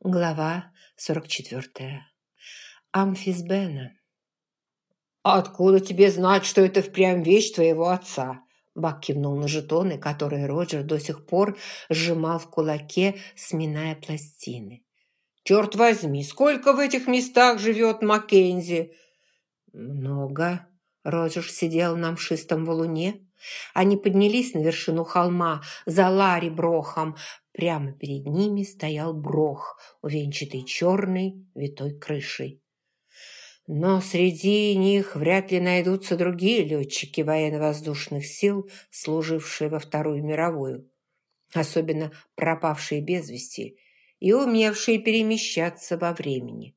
Глава 44. Амфисбена. «Откуда тебе знать, что это впрямь вещь твоего отца?» Бак кивнул на жетоны, которые Роджер до сих пор сжимал в кулаке, сминая пластины. «Черт возьми, сколько в этих местах живет Маккензи?» «Много». Роджер сидел на мшистом валуне. Они поднялись на вершину холма за Ларри Брохом, Прямо перед ними стоял брох, увенчатый черной витой крышей. Но среди них вряд ли найдутся другие летчики военно-воздушных сил, служившие во Вторую мировую, особенно пропавшие без вести и умевшие перемещаться во времени.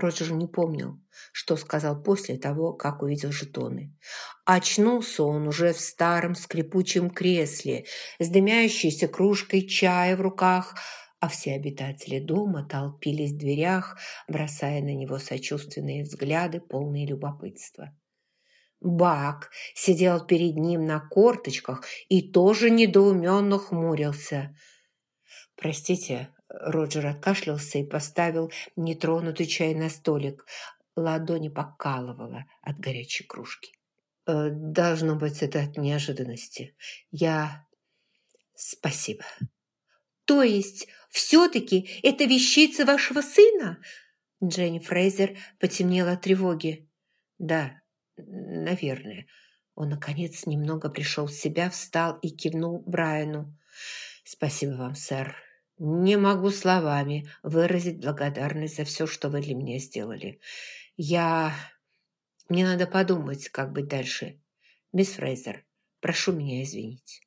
Роджер не помнил, что сказал после того, как увидел жетоны. Очнулся он уже в старом скрипучем кресле с дымящейся кружкой чая в руках, а все обитатели дома толпились в дверях, бросая на него сочувственные взгляды, полные любопытства. Бак сидел перед ним на корточках и тоже недоуменно хмурился. «Простите, Роджер откашлялся и поставил нетронутый чай на столик. Ладони покалывала от горячей кружки. «Э, «Должно быть, это от неожиданности. Я... Спасибо». «То есть, все-таки это вещица вашего сына?» Дженни Фрейзер потемнела от тревоги. «Да, наверное». Он, наконец, немного пришел в себя, встал и кивнул Брайану. «Спасибо вам, сэр. Не могу словами выразить благодарность за все, что вы для меня сделали. Я... Мне надо подумать, как быть дальше. Мисс Фрейзер, прошу меня извинить».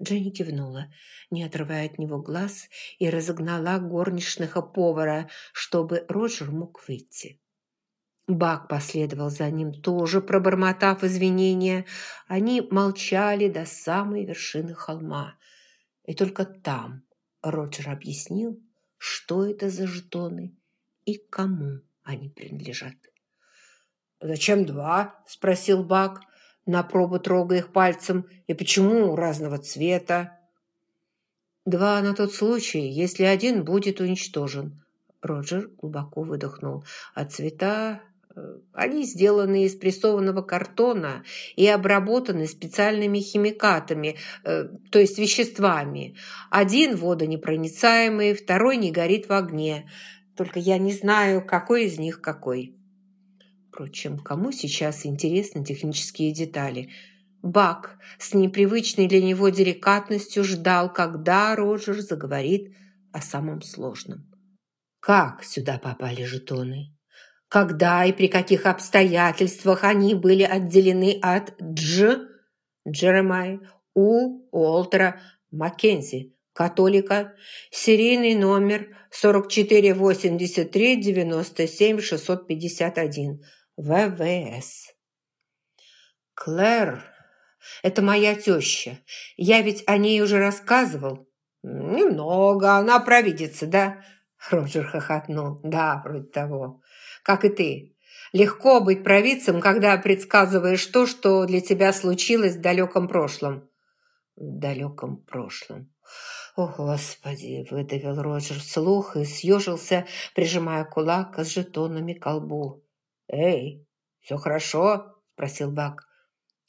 Дженни кивнула, не отрывая от него глаз, и разогнала горничных и повара, чтобы Роджер мог выйти. Бак последовал за ним, тоже пробормотав извинения. Они молчали до самой вершины холма. И только там, Роджер объяснил, что это за жетоны и кому они принадлежат. «Зачем два?» – спросил Бак, на пробу трогая их пальцем. «И почему разного цвета?» «Два на тот случай, если один будет уничтожен». Роджер глубоко выдохнул. «А цвета они сделаны из прессованного картона и обработаны специальными химикатами, э, то есть веществами. Один водонепроницаемый, второй не горит в огне. Только я не знаю, какой из них какой. Впрочем, кому сейчас интересны технические детали? Бак с непривычной для него деликатностью ждал, когда Роджер заговорит о самом сложном. Как сюда попали жетоны? Когда и при каких обстоятельствах они были отделены от Дж. Джеремай У. Уолтера Маккензи, католика, серийный номер 4483-97-651, ВВС. «Клэр, это моя теща. Я ведь о ней уже рассказывал». «Немного. Она провидится, да?» Роджер хохотнул. «Да, вроде того как и ты. Легко быть провидцем, когда предсказываешь то, что для тебя случилось в далеком прошлом». «В далеком прошлом». «О, Господи!» – выдавил Роджер вслух и съежился, прижимая кулак с жетонами к колбу. «Эй, все хорошо?» – спросил Бак.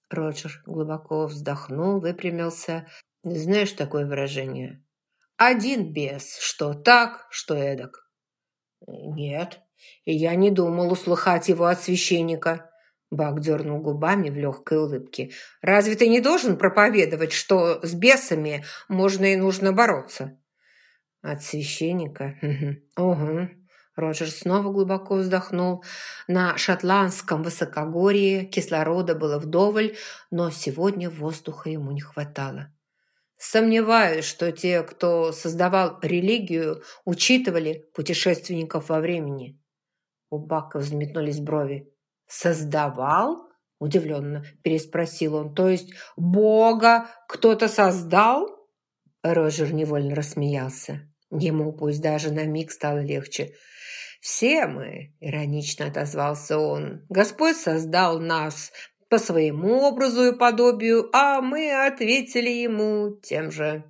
Роджер глубоко вздохнул, выпрямился. «Знаешь такое выражение?» «Один бес, что так, что эдак». «Нет», и я не думал услыхать его от священника». Бак дернул губами в легкой улыбке. «Разве ты не должен проповедовать, что с бесами можно и нужно бороться?» «От священника? Угу». Роджер снова глубоко вздохнул. На шотландском высокогорье кислорода было вдоволь, но сегодня воздуха ему не хватало. Сомневаюсь, что те, кто создавал религию, учитывали путешественников во времени. У Бака взметнулись брови. «Создавал?» – удивленно переспросил он. «То есть Бога кто-то создал?» Роджер невольно рассмеялся. Ему пусть даже на миг стало легче. «Все мы», – иронично отозвался он, – «Господь создал нас по своему образу и подобию, а мы ответили ему тем же».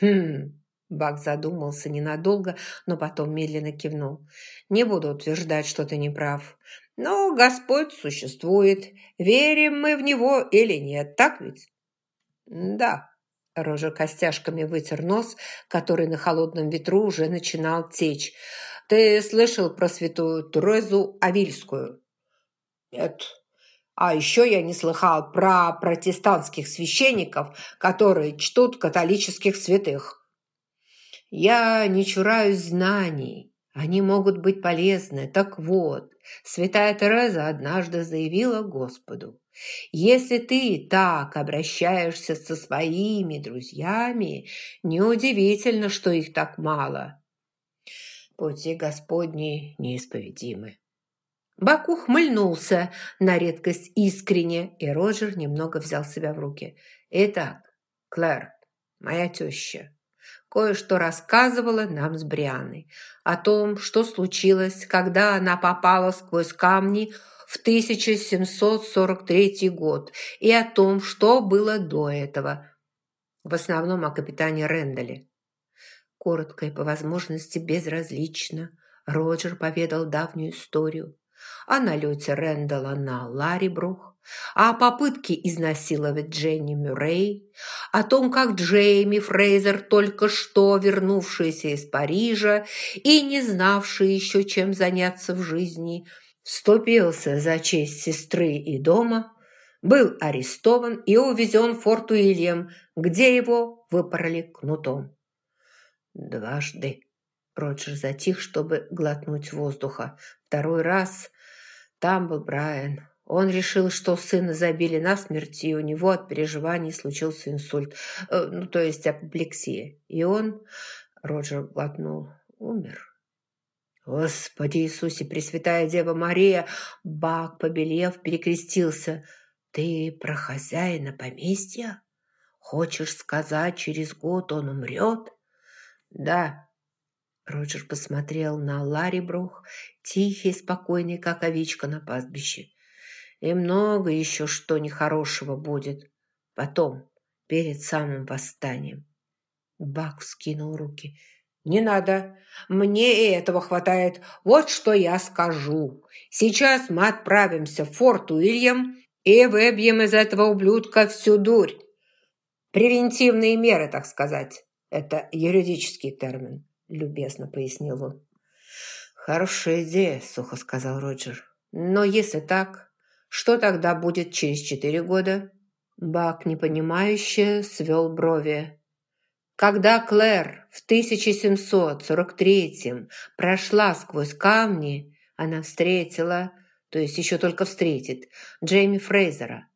«Хм, Бак задумался ненадолго, но потом медленно кивнул. «Не буду утверждать, что ты не прав. Но Господь существует. Верим мы в Него или нет, так ведь?» «Да». Рожа костяшками вытер нос, который на холодном ветру уже начинал течь. «Ты слышал про святую Турезу Авильскую?» «Нет», а еще я не слыхал про протестантских священников, которые чтут католических святых. Я не чураюсь знаний. Они могут быть полезны. Так вот, святая Тереза однажды заявила Господу, «Если ты так обращаешься со своими друзьями, неудивительно, что их так мало». Пути Господни неисповедимы. Бак ухмыльнулся на редкость искренне, и Роджер немного взял себя в руки. «Итак, Клэр, моя теща, кое-что рассказывала нам с Брианой о том, что случилось, когда она попала сквозь камни в 1743 год, и о том, что было до этого, в основном о капитане Рэндале. Коротко и по возможности безразлично Роджер поведал давнюю историю о налете Рэндала на Ларибрух, о попытке изнасиловать Дженни Мюррей, о том, как Джейми Фрейзер, только что вернувшийся из Парижа и не знавший еще, чем заняться в жизни, вступился за честь сестры и дома, был арестован и увезен в Форт Уильям, где его выпороли кнутом. Дважды. Роджер затих, чтобы глотнуть воздуха. Второй раз там был Брайан. Он решил, что сына забили насмерть, и у него от переживаний случился инсульт, э, ну, то есть апоплексия. И он, Роджер глотнул, умер. Господи Иисусе, Пресвятая Дева Мария, Бак, побелев, перекрестился. Ты про хозяина поместья? Хочешь сказать, через год он умрет? Да. Роджер посмотрел на Ларри Брух, тихий, спокойный, как овечка на пастбище. И много еще что нехорошего будет. Потом, перед самым восстанием. Бак вскинул руки. «Не надо. Мне и этого хватает. Вот что я скажу. Сейчас мы отправимся в форт Уильям и выбьем из этого ублюдка всю дурь. Превентивные меры, так сказать. Это юридический термин», – любезно пояснил он. «Хорошая идея», – сухо сказал Роджер. «Но если так, что тогда будет через четыре года?» Бак, непонимающе, свел брови. Когда Клэр в 1743-м прошла сквозь камни, она встретила, то есть еще только встретит, Джейми Фрейзера.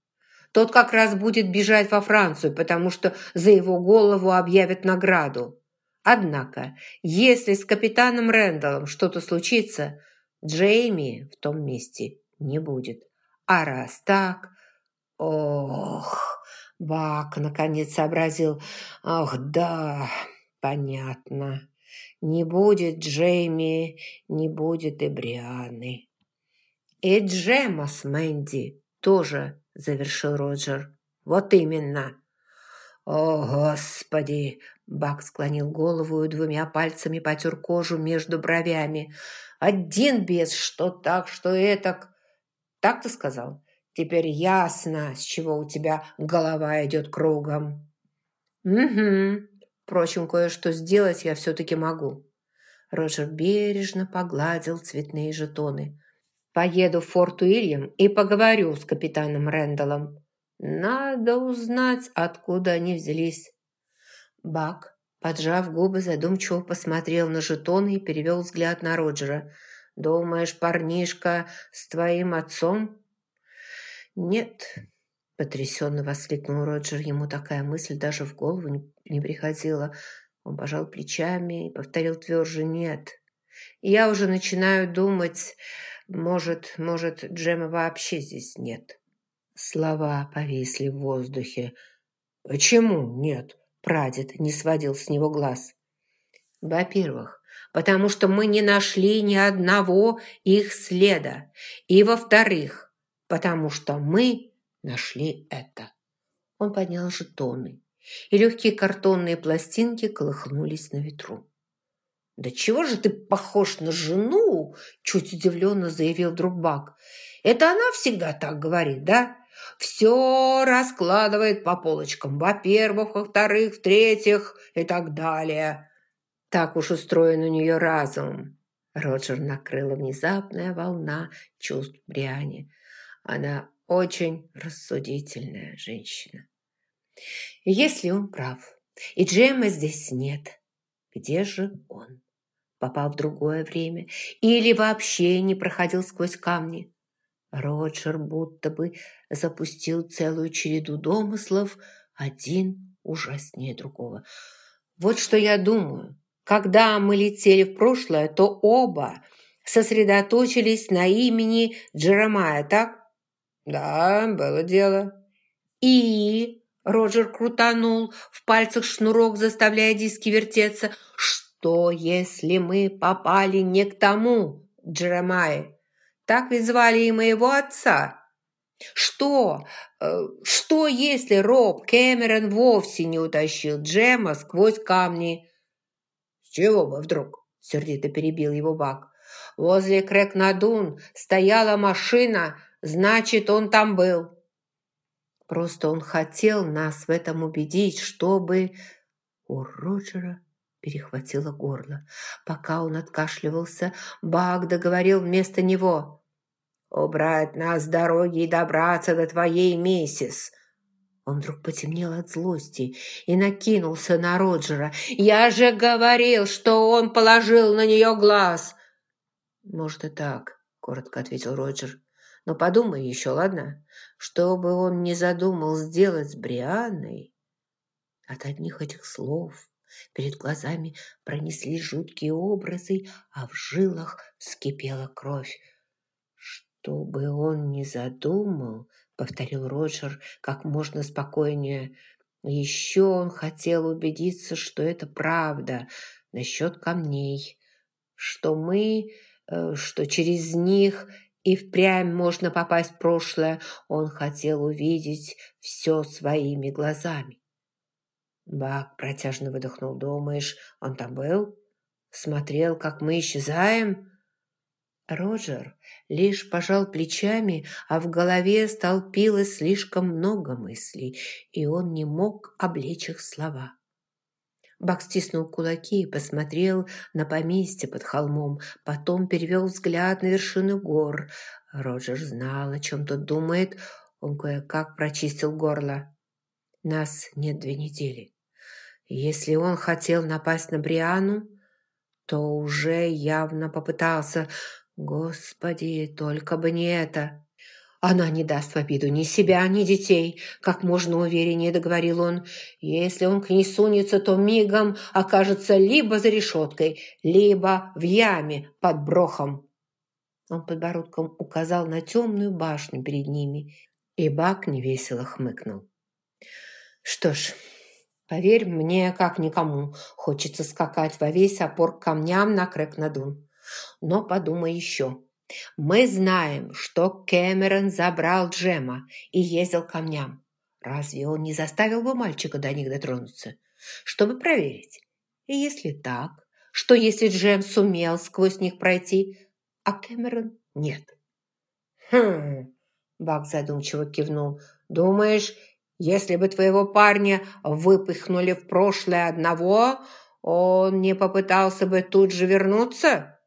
Тот как раз будет бежать во Францию, потому что за его голову объявят награду. Однако, если с капитаном Рэндаллом что-то случится, Джейми в том месте не будет. А раз так... Ох, Бак наконец сообразил. Ах, да, понятно. Не будет Джейми, не будет и Брианы. И Джема с Мэнди тоже, завершил Роджер. Вот именно. «О, Господи!» Бак склонил голову и двумя пальцами потер кожу между бровями. «Один без, что так, что этак. Так ты сказал? Теперь ясно, с чего у тебя голова идет кругом. Угу. Впрочем, кое-что сделать я все-таки могу. Роджер бережно погладил цветные жетоны. Поеду в Форт Уильям и поговорю с капитаном Рэндаллом. Надо узнать, откуда они взялись. Бак, поджав губы, задумчиво посмотрел на жетоны и перевел взгляд на Роджера – Думаешь, парнишка с твоим отцом?» «Нет», – потрясенно воскликнул Роджер. Ему такая мысль даже в голову не, приходила. Он пожал плечами и повторил тверже «нет». «Я уже начинаю думать, может, может, Джема вообще здесь нет». Слова повисли в воздухе. «Почему нет?» Прадед не сводил с него глаз. «Во-первых, потому что мы не нашли ни одного их следа. И, во-вторых, потому что мы нашли это. Он поднял жетоны, и легкие картонные пластинки колыхнулись на ветру. «Да чего же ты похож на жену?» – чуть удивленно заявил друг Бак. «Это она всегда так говорит, да? Все раскладывает по полочкам. Во-первых, во-вторых, в-третьих и так далее. Так уж устроен у нее разум». Роджер накрыла внезапная волна чувств Бриане. Она очень рассудительная женщина. Если он прав, и Джема здесь нет, где же он? Попал в другое время или вообще не проходил сквозь камни? Роджер будто бы запустил целую череду домыслов, один ужаснее другого. Вот что я думаю. Когда мы летели в прошлое, то оба сосредоточились на имени Джеремая, так? Да, было дело. И Роджер крутанул в пальцах шнурок, заставляя диски вертеться. «Что, если мы попали не к тому, Джеремай? Так ведь звали и моего отца. Что? Э, что, если Роб Кэмерон вовсе не утащил Джема сквозь камни?» «С чего бы вдруг?» – сердито перебил его Бак. «Возле Крэк-Надун стояла машина, значит, он там был». Просто он хотел нас в этом убедить, чтобы... У Роджера перехватило горло. Пока он откашливался, Баг договорил вместо него. «Убрать нас с дороги и добраться до твоей миссис!» Он вдруг потемнел от злости и накинулся на Роджера. «Я же говорил, что он положил на нее глаз!» «Может и так», — коротко ответил Роджер. Но подумай еще, ладно? Что бы он ни задумал сделать с Брианной... От одних этих слов перед глазами пронеслись жуткие образы, а в жилах вскипела кровь. «Что бы он ни задумал», — повторил Роджер как можно спокойнее, «еще он хотел убедиться, что это правда насчет камней, что мы, э, что через них и впрямь можно попасть в прошлое. Он хотел увидеть все своими глазами. Бак протяжно выдохнул. «Думаешь, он там был? Смотрел, как мы исчезаем?» Роджер лишь пожал плечами, а в голове столпилось слишком много мыслей, и он не мог облечь их слова. Бак стиснул кулаки и посмотрел на поместье под холмом, потом перевел взгляд на вершины гор. Роджер знал, о чем тот думает. Он кое-как прочистил горло. «Нас нет две недели. Если он хотел напасть на Бриану, то уже явно попытался. Господи, только бы не это!» Она не даст в обиду ни себя, ни детей, как можно увереннее договорил он. Если он к ней сунется, то мигом окажется либо за решеткой, либо в яме под брохом. Он подбородком указал на темную башню перед ними, и Бак невесело хмыкнул. Что ж, поверь мне, как никому, хочется скакать во весь опор к камням на Крэк-Надун. Но подумай еще. Мы знаем, что Кэмерон забрал Джема и ездил к камням. Разве он не заставил бы мальчика до них дотронуться, чтобы проверить? И если так, что если Джем сумел сквозь них пройти, а Кэмерон нет? Хм, Бак задумчиво кивнул. Думаешь, если бы твоего парня выпихнули в прошлое одного, он не попытался бы тут же вернуться?»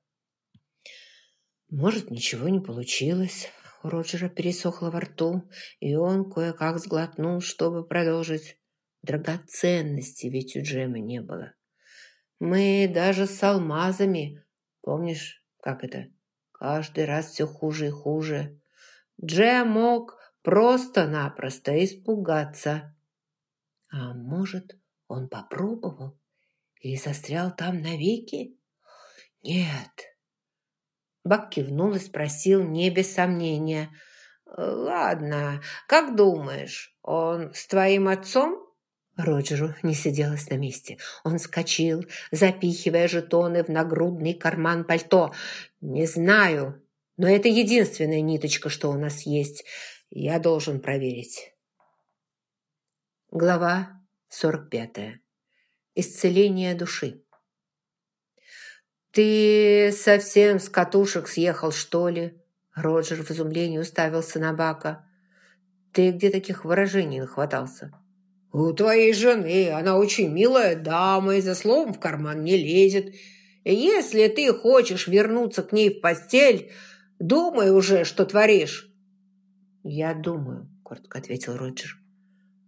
Может, ничего не получилось. У Роджера пересохло во рту, и он кое-как сглотнул, чтобы продолжить. Драгоценности ведь у Джема не было. Мы даже с алмазами, помнишь, как это? Каждый раз все хуже и хуже. Джем мог просто-напросто испугаться. А может, он попробовал и застрял там навеки? Нет, Бак кивнул и спросил не без сомнения. «Ладно, как думаешь, он с твоим отцом?» Роджеру не сиделось на месте. Он вскочил, запихивая жетоны в нагрудный карман пальто. «Не знаю, но это единственная ниточка, что у нас есть. Я должен проверить». Глава 45. Исцеление души. «Ты совсем с катушек съехал, что ли?» Роджер в изумлении уставился на Бака. «Ты где таких выражений нахватался?» «У твоей жены она очень милая дама и за словом в карман не лезет. Если ты хочешь вернуться к ней в постель, думай уже, что творишь». «Я думаю», – коротко ответил Роджер.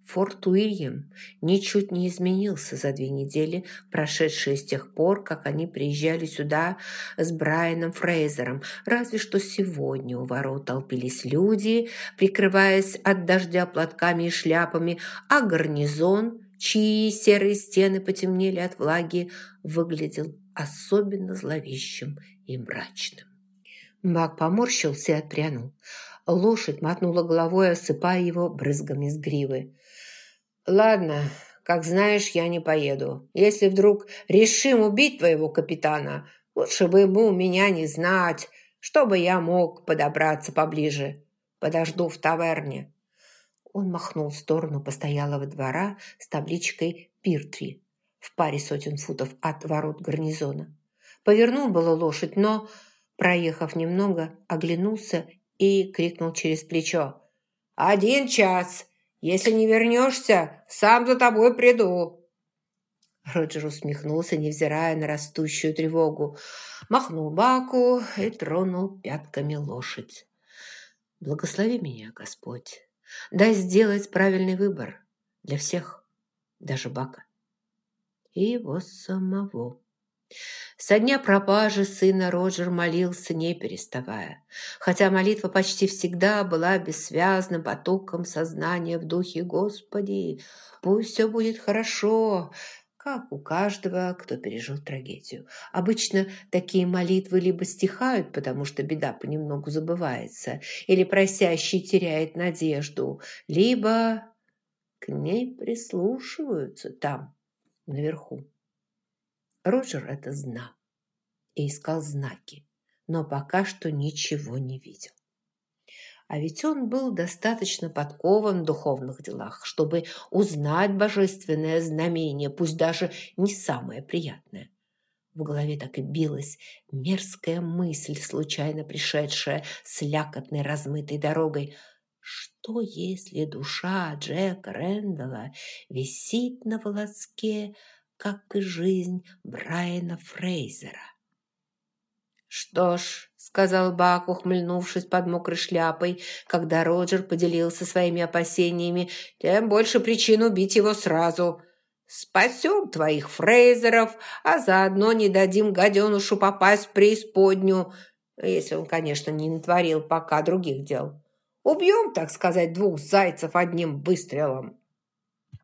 Форт Уильям ничуть не изменился за две недели, прошедшие с тех пор, как они приезжали сюда с Брайаном Фрейзером. Разве что сегодня у ворот толпились люди, прикрываясь от дождя платками и шляпами, а гарнизон, чьи серые стены потемнели от влаги, выглядел особенно зловещим и мрачным. Маг поморщился и отпрянул. Лошадь мотнула головой, осыпая его брызгами с гривы. «Ладно, как знаешь, я не поеду. Если вдруг решим убить твоего капитана, лучше бы ему меня не знать, чтобы я мог подобраться поближе. Подожду в таверне». Он махнул в сторону постоялого двора с табличкой «Пиртри» в паре сотен футов от ворот гарнизона. Повернул было лошадь, но, проехав немного, оглянулся и крикнул через плечо. «Один час! Если не вернешься, сам за тобой приду». Роджер усмехнулся, невзирая на растущую тревогу. Махнул баку и тронул пятками лошадь. «Благослови меня, Господь. Дай сделать правильный выбор для всех, даже бака и его самого». Со дня пропажи сына Роджер молился, не переставая, хотя молитва почти всегда была бессвязным потоком сознания в духе «Господи, пусть все будет хорошо», как у каждого, кто пережил трагедию. Обычно такие молитвы либо стихают, потому что беда понемногу забывается, или просящий теряет надежду, либо к ней прислушиваются там, наверху. Роджер это знал и искал знаки, но пока что ничего не видел. А ведь он был достаточно подкован в духовных делах, чтобы узнать божественное знамение, пусть даже не самое приятное. В голове так и билась мерзкая мысль, случайно пришедшая с лякотной размытой дорогой. Что, если душа Джека Рэндалла висит на волоске как и жизнь Брайана Фрейзера. «Что ж», — сказал Бак, ухмыльнувшись под мокрой шляпой, когда Роджер поделился своими опасениями, «тем больше причин убить его сразу. Спасем твоих Фрейзеров, а заодно не дадим гаденушу попасть в преисподнюю, если он, конечно, не натворил пока других дел. Убьем, так сказать, двух зайцев одним выстрелом».